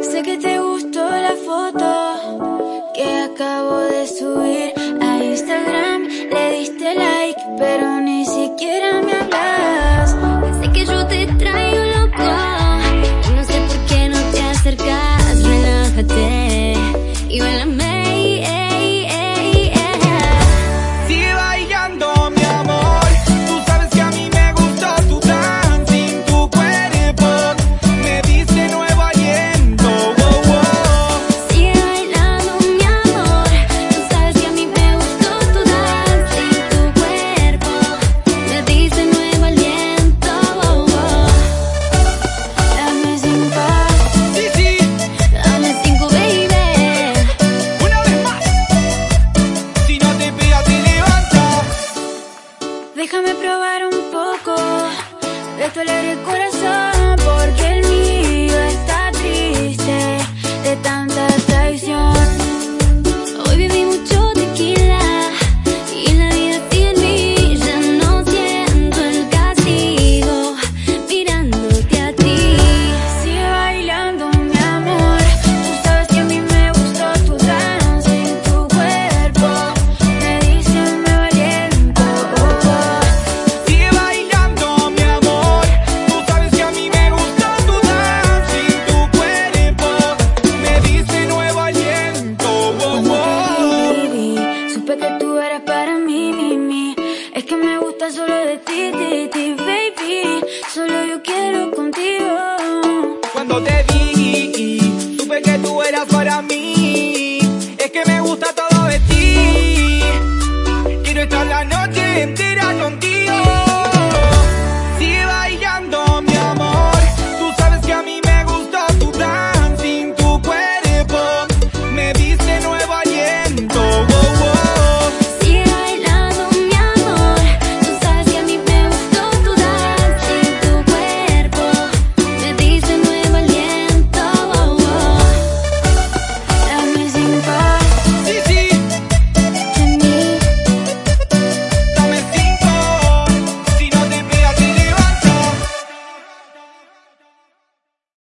Sé que te gustó la foto que acabo de subir a Instagram. Le diste like, pero ni siquiera me hablas. Sé que yo te traigo. Un poco de tu alegre corazón, porque el mío ti, ti, baby. Solo yo quiero contigo. Cuando te vi, supe que tú eras para mí.